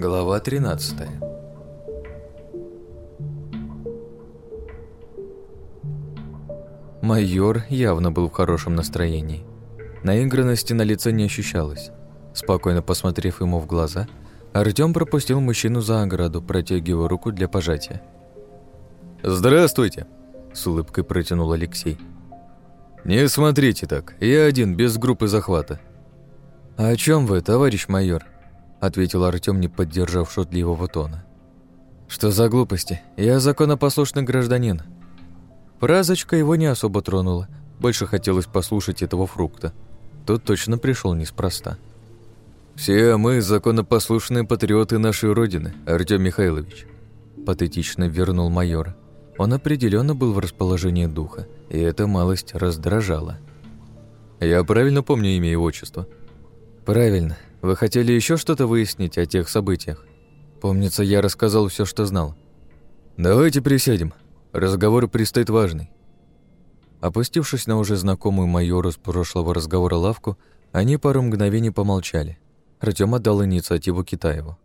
Глава 13 Майор явно был в хорошем настроении. Наигранности на лице не ощущалось. Спокойно посмотрев ему в глаза, Артём пропустил мужчину за ограду, протягивая руку для пожатия. «Здравствуйте!» – с улыбкой протянул Алексей. «Не смотрите так, я один, без группы захвата». «А о чем вы, товарищ майор?» – ответил Артём, не поддержав шутливого тона. «Что за глупости? Я законопослушный гражданин». Фразочка его не особо тронула, больше хотелось послушать этого фрукта. Тот точно пришел неспроста. «Все мы законопослушные патриоты нашей Родины, Артём Михайлович», – патетично вернул майор. Он определенно был в расположении духа, и эта малость раздражала. «Я правильно помню имя и отчество?» «Правильно. Вы хотели еще что-то выяснить о тех событиях? Помнится, я рассказал все, что знал». «Давайте присядем. Разговор предстоит важный». Опустившись на уже знакомую майору с прошлого разговора лавку, они пару мгновений помолчали. Артём отдал инициативу Китаеву.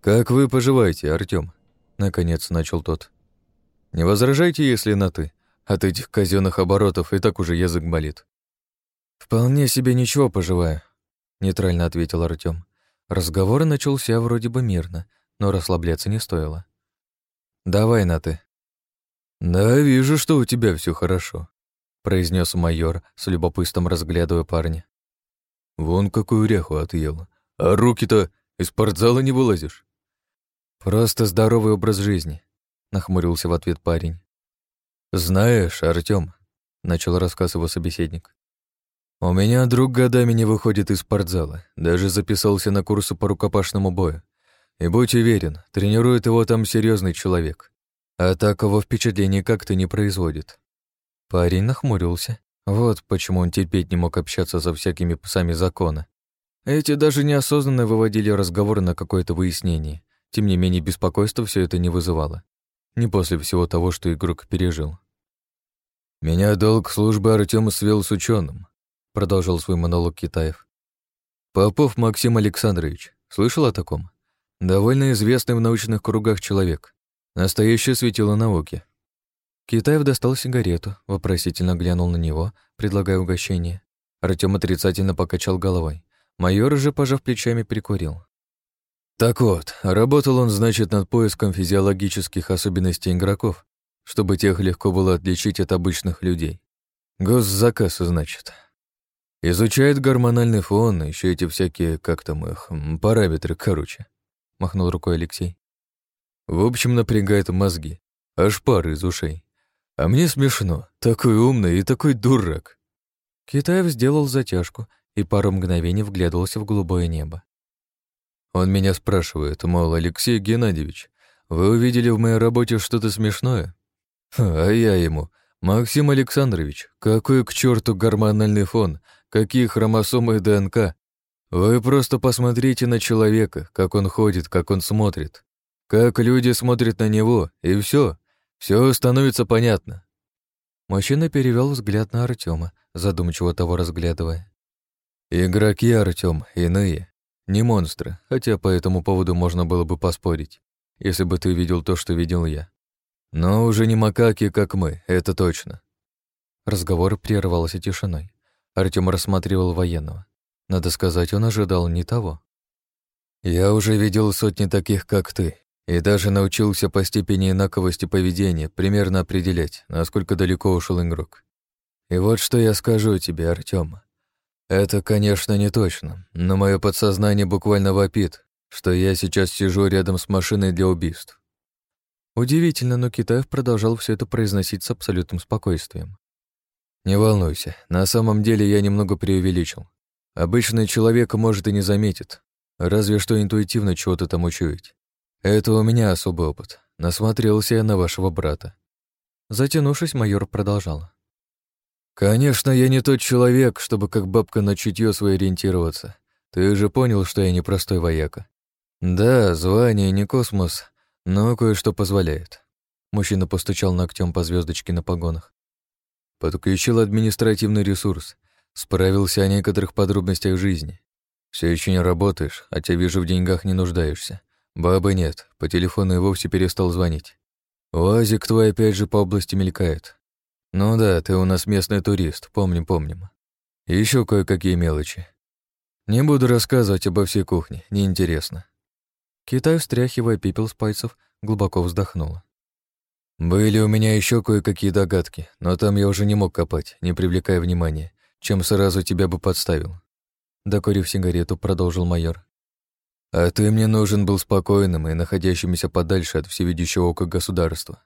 «Как вы поживаете, Артём?» Наконец начал тот. «Не возражайте, если на «ты». От этих казенных оборотов и так уже язык болит». «Вполне себе ничего поживаю», — нейтрально ответил Артём. Разговор начался вроде бы мирно, но расслабляться не стоило. «Давай на «ты». «Да, вижу, что у тебя все хорошо», — произнес майор, с любопытством разглядывая парня. «Вон какую ряху отъел. А руки-то из спортзала не вылазишь». «Просто здоровый образ жизни», — нахмурился в ответ парень. «Знаешь, Артём», — начал рассказ его собеседник, «у меня друг годами не выходит из спортзала, даже записался на курсы по рукопашному бою. И будь уверен, тренирует его там серьезный человек. А таково впечатление как-то не производит. Парень нахмурился. Вот почему он терпеть не мог общаться со всякими псами закона. Эти даже неосознанно выводили разговоры на какое-то выяснение. Тем не менее, беспокойство все это не вызывало. Не после всего того, что игрок пережил. «Меня долг службы Артема свел с ученым, продолжил свой монолог Китаев. «Попов Максим Александрович. Слышал о таком? Довольно известный в научных кругах человек. Настоящее светило науки. Китаев достал сигарету, вопросительно глянул на него, предлагая угощение. Артём отрицательно покачал головой. Майор же, пожав плечами, прикурил. Так вот, работал он, значит, над поиском физиологических особенностей игроков, чтобы тех легко было отличить от обычных людей. Госзаказ, значит. Изучает гормональный фон, еще эти всякие, как там их, параметры, короче. Махнул рукой Алексей. В общем, напрягает мозги. Аж пар из ушей. А мне смешно. Такой умный и такой дурак. Китаев сделал затяжку и пару мгновений вглядывался в голубое небо. Он меня спрашивает, мол, Алексей Геннадьевич, вы увидели в моей работе что-то смешное? А я ему, Максим Александрович, какой к черту гормональный фон, какие хромосомы и ДНК? Вы просто посмотрите на человека, как он ходит, как он смотрит. Как люди смотрят на него, и все, все становится понятно. Мужчина перевел взгляд на Артема, задумчиво того разглядывая. Игроки Артем иные, не монстры, хотя по этому поводу можно было бы поспорить, если бы ты видел то, что видел я. Но уже не макаки, как мы, это точно. Разговор прервался тишиной. Артем рассматривал военного. Надо сказать, он ожидал не того. «Я уже видел сотни таких, как ты, и даже научился по степени инаковости поведения примерно определять, насколько далеко ушел игрок. И вот что я скажу тебе, Артём. Это, конечно, не точно, но мое подсознание буквально вопит, что я сейчас сижу рядом с машиной для убийств. Удивительно, но Китаев продолжал все это произносить с абсолютным спокойствием. Не волнуйся, на самом деле я немного преувеличил. Обычный человек может и не заметит, разве что интуитивно чего-то там учуять. Это у меня особый опыт. Насмотрелся я на вашего брата. Затянувшись, майор продолжал. Конечно, я не тот человек, чтобы как бабка на чутье свое ориентироваться. Ты же понял, что я не простой вояка. Да, звание не космос, но кое-что позволяет. Мужчина постучал ногтем по звездочке на погонах. Подключил административный ресурс, справился о некоторых подробностях жизни. Все еще не работаешь, хотя вижу, в деньгах не нуждаешься. Бабы нет, по телефону и вовсе перестал звонить. Уазик твой опять же по области мелькает. Ну да, ты у нас местный турист, помним, помним. Еще кое-какие мелочи. Не буду рассказывать обо всей кухне, неинтересно. Китай, встряхивая пепел с пальцев, глубоко вздохнула. Были у меня еще кое-какие догадки, но там я уже не мог копать, не привлекая внимания, чем сразу тебя бы подставил. Докурив сигарету, продолжил майор. А ты мне нужен был спокойным и находящимся подальше от всевидящего ока государства.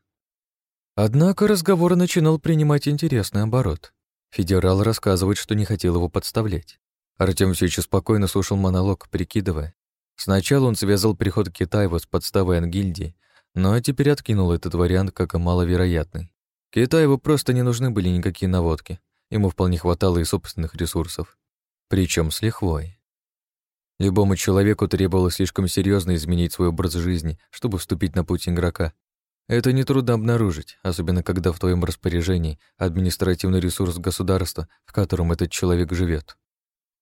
Однако разговор начинал принимать интересный оборот. Федерал рассказывает, что не хотел его подставлять. Артём все еще спокойно слушал монолог, прикидывая. Сначала он связал приход Китаева с подставой Ангильдии, но теперь откинул этот вариант как маловероятный. Китаеву просто не нужны были никакие наводки. Ему вполне хватало и собственных ресурсов. Причем с лихвой. Любому человеку требовалось слишком серьезно изменить свой образ жизни, чтобы вступить на путь игрока. Это нетрудно обнаружить, особенно когда в твоем распоряжении административный ресурс государства, в котором этот человек живет.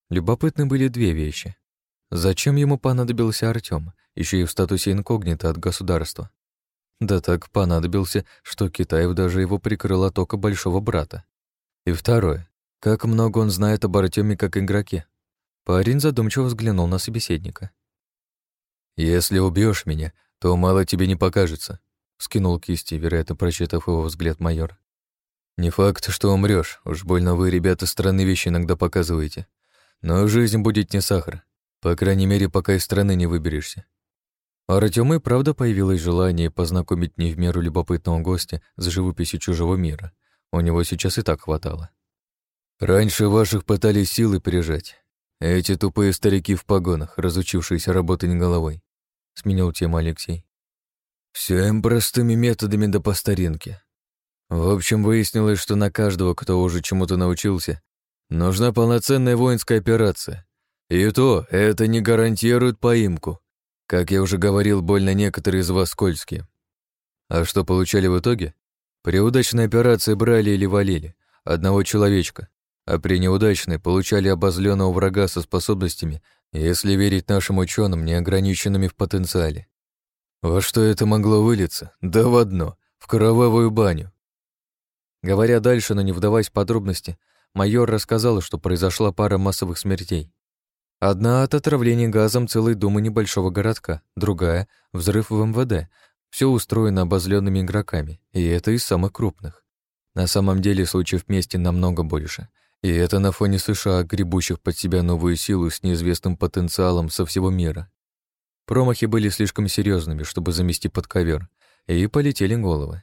Любопытны были две вещи. Зачем ему понадобился Артём, еще и в статусе инкогнито от государства? Да так понадобился, что Китаев даже его прикрыл от большого брата. И второе. Как много он знает об Артёме как игроке. Парень задумчиво взглянул на собеседника. «Если убьешь меня, то мало тебе не покажется», — скинул кисти, вероятно, прочитав его взгляд майор. «Не факт, что умрешь, уж больно вы, ребята, странные вещи иногда показываете. Но жизнь будет не сахар, по крайней мере, пока из страны не выберешься». А Артёму и правда появилось желание познакомить не в меру любопытного гостя с живописью чужого мира. У него сейчас и так хватало. «Раньше ваших пытались силы прижать, эти тупые старики в погонах, разучившиеся работать головой, сменил тему Алексей. Все им простыми методами да по старинке. В общем, выяснилось, что на каждого, кто уже чему-то научился, нужна полноценная воинская операция. И то это не гарантирует поимку. Как я уже говорил, больно некоторые из вас скользкие. А что получали в итоге? При удачной операции брали или валили одного человечка, а при неудачной получали обозленного врага со способностями, если верить нашим ученым, неограниченными в потенциале. Во что это могло вылиться? Да в одно, в кровавую баню. Говоря дальше, но не вдаваясь в подробности, майор рассказал, что произошла пара массовых смертей. Одна от отравления газом целой думы небольшого городка, другая — взрыв в МВД. Все устроено обозленными игроками, и это из самых крупных. На самом деле случаев вместе намного больше — и это на фоне США, гребущих под себя новую силу с неизвестным потенциалом со всего мира. Промахи были слишком серьезными, чтобы замести под ковер, и полетели головы.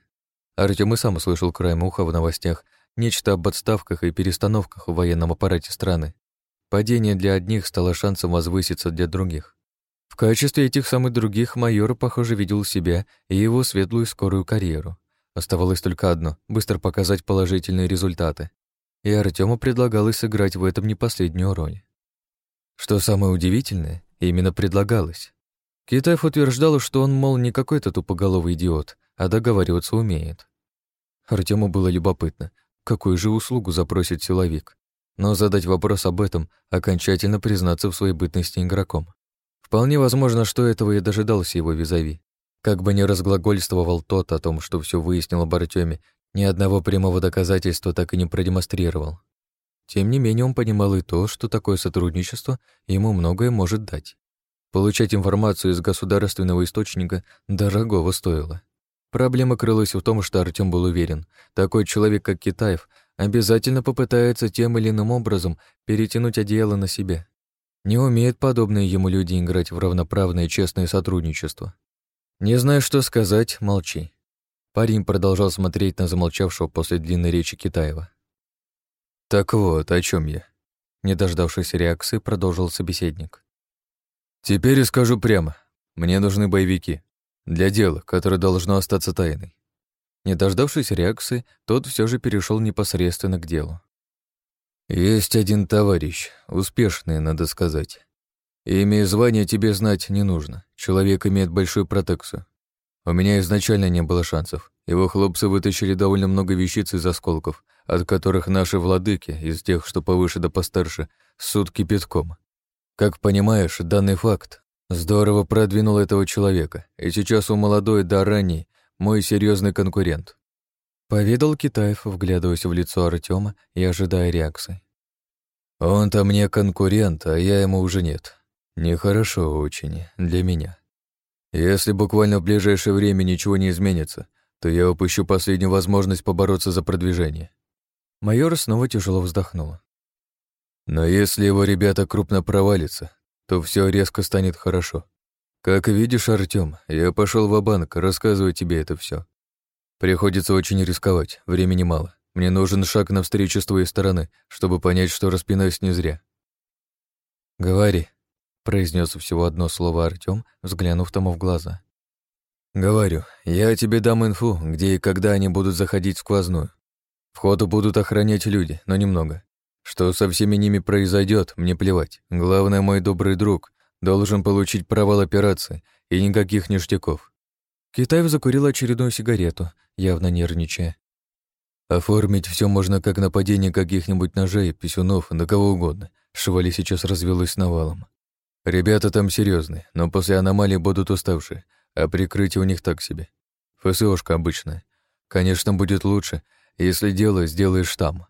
Артём и сам услышал краем уха в новостях нечто об отставках и перестановках в военном аппарате страны. Падение для одних стало шансом возвыситься для других. В качестве этих самых других майор, похоже, видел себя и его светлую скорую карьеру. Оставалось только одно — быстро показать положительные результаты и Артему предлагалось сыграть в этом не последнюю роль. Что самое удивительное, именно предлагалось. Китаев утверждал, что он, мол, не какой-то тупоголовый идиот, а договариваться умеет. Артему было любопытно, какую же услугу запросит силовик, но задать вопрос об этом, окончательно признаться в своей бытности игроком. Вполне возможно, что этого и дожидался его визави. Как бы ни разглагольствовал тот о том, что все выяснил об Артеме ни одного прямого доказательства так и не продемонстрировал. Тем не менее, он понимал и то, что такое сотрудничество ему многое может дать. Получать информацию из государственного источника дорогого стоило. Проблема крылась в том, что Артём был уверен, такой человек, как Китаев, обязательно попытается тем или иным образом перетянуть одеяло на себя. Не умеют подобные ему люди играть в равноправное честное сотрудничество. Не знаю, что сказать, молчи. Парень продолжал смотреть на замолчавшего после длинной речи Китаева. «Так вот, о чем я?» Не дождавшись реакции, продолжил собеседник. «Теперь скажу прямо. Мне нужны боевики. Для дела, которое должно остаться тайной». Не дождавшись реакции, тот все же перешел непосредственно к делу. «Есть один товарищ, успешный, надо сказать. Имя и звание тебе знать не нужно. Человек имеет большую протекцию. У меня изначально не было шансов. Его хлопцы вытащили довольно много вещиц из осколков, от которых наши владыки, из тех, что повыше да постарше, суд кипятком. Как понимаешь, данный факт здорово продвинул этого человека, и сейчас у молодой да ранний мой серьезный конкурент. Поведал Китаев, вглядываясь в лицо Артема и ожидая реакции. Он-то мне конкурент, а я ему уже нет. Нехорошо очень для меня. Если буквально в ближайшее время ничего не изменится, то я упущу последнюю возможность побороться за продвижение. Майор снова тяжело вздохнул. Но если его ребята крупно провалятся, то все резко станет хорошо. Как видишь, Артём, я пошел в банк рассказываю тебе это все. Приходится очень рисковать, времени мало. Мне нужен шаг навстречу с твоей стороны, чтобы понять, что распинаюсь не зря. «Говори», — произнес всего одно слово Артём, взглянув тому в глаза. «Говорю, я тебе дам инфу, где и когда они будут заходить в сквозную. Входу будут охранять люди, но немного. Что со всеми ними произойдет, мне плевать. Главное, мой добрый друг должен получить провал операции и никаких ништяков. Китаев закурил очередную сигарету, явно нервничая. Оформить все можно как нападение каких-нибудь ножей, писюнов, на кого угодно. Шевали сейчас развелось навалом. Ребята там серьезные, но после аномалии будут уставшие, а прикрытие у них так себе. ФСОшка обычная. Конечно, будет лучше, если дело сделаешь там.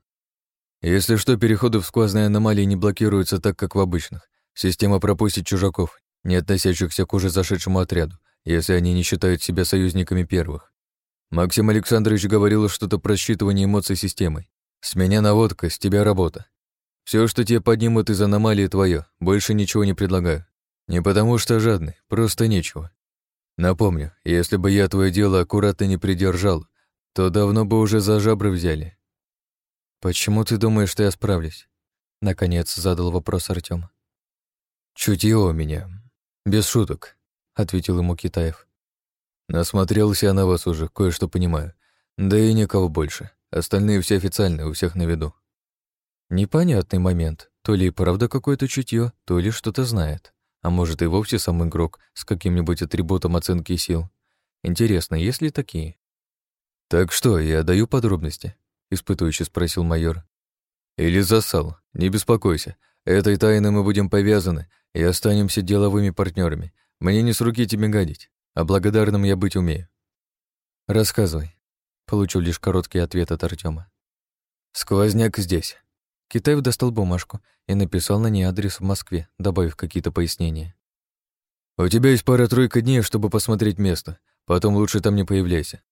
Если что, переходы в сквозные аномалии не блокируются так, как в обычных. Система пропустит чужаков, не относящихся к уже зашедшему отряду, если они не считают себя союзниками первых. Максим Александрович говорил что-то про считывание эмоций системой. С меня наводка, с тебя работа. Все, что тебе поднимут из аномалии, твое. Больше ничего не предлагаю. Не потому что жадный, просто нечего. Напомню, если бы я твое дело аккуратно не придержал, то давно бы уже за жабры взяли. Почему ты думаешь, что я справлюсь? Наконец задал вопрос Артём. Чутье у меня. Без шуток ответил ему Китаев. Насмотрелся я на вас уже, кое-что понимаю. Да и никого больше. Остальные все официальные, у всех на виду. Непонятный момент. То ли и правда какое-то чутье, то ли что-то знает. А может и вовсе сам игрок с каким-нибудь атрибутом оценки сил. Интересно, есть ли такие? «Так что, я даю подробности?» — испытующе спросил майор. «Или засал? Не беспокойся. Этой тайной мы будем повязаны и останемся деловыми партнерами. Мне не с руки тебе гадить, а благодарным я быть умею. Рассказывай. Получу лишь короткий ответ от Артема. Сквозняк здесь. Китаев достал бумажку и написал на ней адрес в Москве, добавив какие-то пояснения. «У тебя есть пара-тройка дней, чтобы посмотреть место. Потом лучше там не появляйся.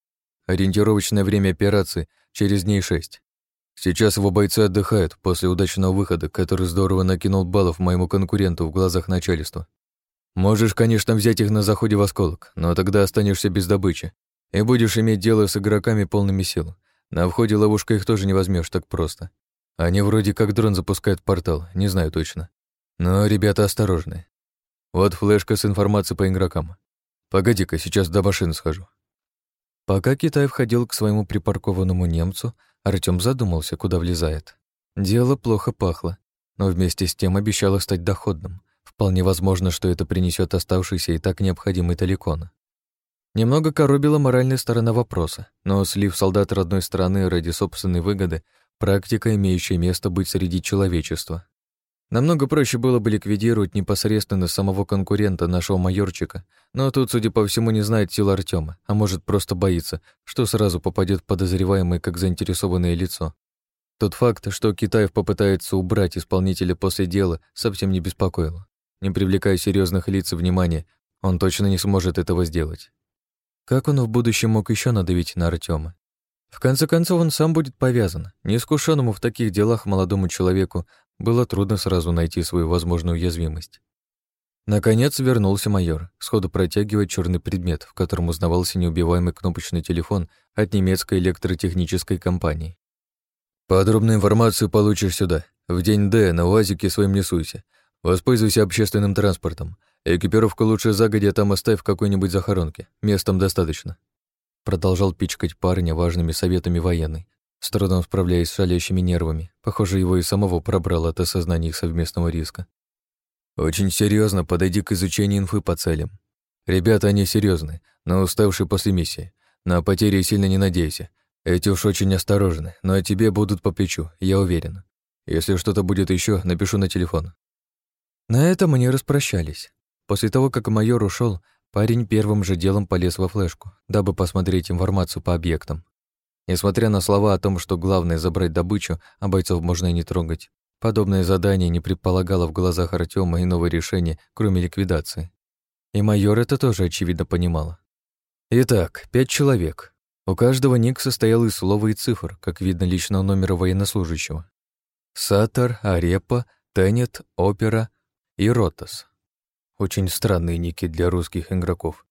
Ориентировочное время операции через дней шесть. Сейчас его бойцы отдыхают после удачного выхода, который здорово накинул баллов моему конкуренту в глазах начальства. Можешь, конечно, взять их на заходе в осколок, но тогда останешься без добычи и будешь иметь дело с игроками полными сил. На входе ловушка их тоже не возьмешь так просто. Они вроде как дрон запускают портал, не знаю точно. Но ребята осторожны. Вот флешка с информацией по игрокам. Погоди-ка, сейчас до машины схожу. Пока Китай входил к своему припаркованному немцу, Артём задумался, куда влезает. Дело плохо пахло, но вместе с тем обещало стать доходным. Вполне возможно, что это принесет оставшийся и так необходимый таликон. Немного коробила моральная сторона вопроса, но слив солдат родной страны ради собственной выгоды — практика, имеющая место быть среди человечества. Намного проще было бы ликвидировать непосредственно самого конкурента нашего майорчика, но тут, судя по всему, не знает сил Артема, а может, просто боится, что сразу попадет подозреваемый как заинтересованное лицо. Тот факт, что Китаев попытается убрать исполнителя после дела, совсем не беспокоил. Не привлекая серьезных лиц и внимания, он точно не сможет этого сделать. Как он в будущем мог еще надавить на Артема? В конце концов, он сам будет повязан. Неискушенному в таких делах молодому человеку было трудно сразу найти свою возможную уязвимость. Наконец вернулся майор, сходу протягивая черный предмет, в котором узнавался неубиваемый кнопочный телефон от немецкой электротехнической компании. «Подробную информацию получишь сюда. В день Д на УАЗике своим не суйся. Воспользуйся общественным транспортом. Экипировку лучше загодя там оставь в какой-нибудь захоронке. Местом достаточно. Продолжал пичкать парня важными советами военный, с трудом справляясь с шалящими нервами. Похоже, его и самого пробрало от осознания их совместного риска. Очень серьезно подойди к изучению инфы по целям. Ребята, они серьезные, но уставшие после миссии. На потери сильно не надейся. Эти уж очень осторожны, но о тебе будут по плечу, я уверен. Если что-то будет еще, напишу на телефон. На этом они распрощались. После того, как майор ушел, парень первым же делом полез во флешку, дабы посмотреть информацию по объектам. Несмотря на слова о том, что главное забрать добычу, а бойцов можно и не трогать, подобное задание не предполагало в глазах Артема иного решения, кроме ликвидации. И майор это тоже очевидно понимала. Итак, пять человек. У каждого ник состоял из слова и цифр, как видно личного номера военнослужащего. Сатар, Арепа, Тенет, Опера и Ротас. Очень странные ники для русских игроков.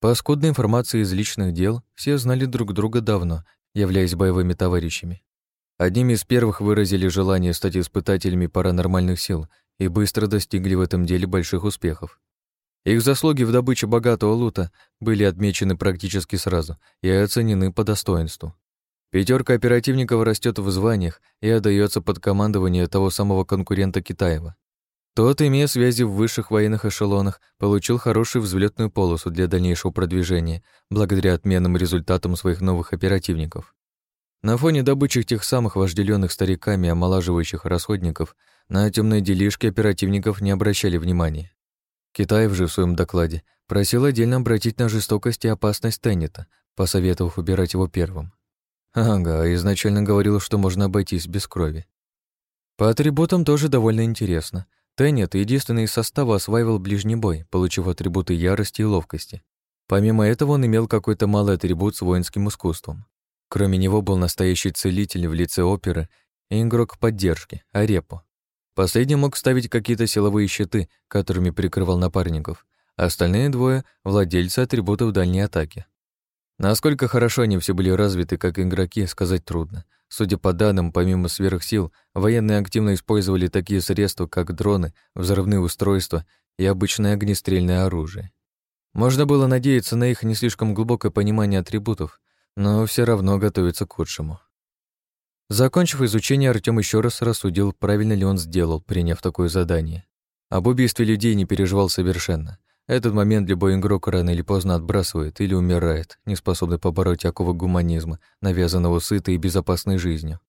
По скудной информации из личных дел, все знали друг друга давно, являясь боевыми товарищами. Одними из первых выразили желание стать испытателями паранормальных сил и быстро достигли в этом деле больших успехов. Их заслуги в добыче богатого лута были отмечены практически сразу и оценены по достоинству. Пятерка оперативников растет в званиях и отдается под командование того самого конкурента Китаева. Тот, имея связи в высших военных эшелонах, получил хорошую взлетную полосу для дальнейшего продвижения, благодаря отменным результатам своих новых оперативников. На фоне добычи тех самых вожделенных стариками омолаживающих расходников на темные делишки оперативников не обращали внимания. Китаев же в своем докладе просил отдельно обратить на жестокость и опасность Теннета, посоветовав убирать его первым. Ага, изначально говорил, что можно обойтись без крови. По атрибутам тоже довольно интересно — Теннет единственный из состава осваивал ближний бой, получив атрибуты ярости и ловкости. Помимо этого он имел какой-то малый атрибут с воинским искусством. Кроме него был настоящий целитель в лице оперы и игрок поддержки, Арепо. Последний мог ставить какие-то силовые щиты, которыми прикрывал напарников, а остальные двое — владельцы атрибутов дальней атаки. Насколько хорошо они все были развиты как игроки, сказать трудно — Судя по данным, помимо сверхсил, военные активно использовали такие средства, как дроны, взрывные устройства и обычное огнестрельное оружие. Можно было надеяться на их не слишком глубокое понимание атрибутов, но все равно готовиться к худшему. Закончив изучение, Артём еще раз рассудил, правильно ли он сделал, приняв такое задание. Об убийстве людей не переживал совершенно. Этот момент любой игрок рано или поздно отбрасывает или умирает, не способный побороть оковы гуманизма, навязанного сытой и безопасной жизнью.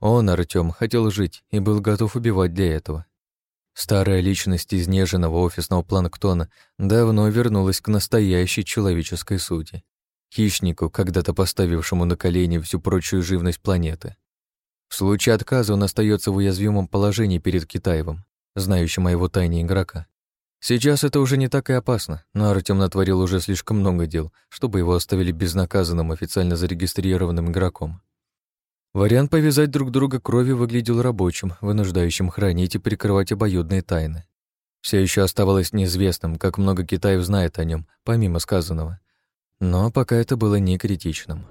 Он, Артём, хотел жить и был готов убивать для этого. Старая личность изнеженного офисного планктона давно вернулась к настоящей человеческой сути. Хищнику, когда-то поставившему на колени всю прочую живность планеты. В случае отказа он остается в уязвимом положении перед Китаевым, знающим о его тайне игрока. Сейчас это уже не так и опасно, но Артём натворил уже слишком много дел, чтобы его оставили безнаказанным официально зарегистрированным игроком. Вариант повязать друг друга кровью выглядел рабочим, вынуждающим хранить и прикрывать обоюдные тайны. Все еще оставалось неизвестным, как много Китаев знает о нем, помимо сказанного. Но пока это было не критичным.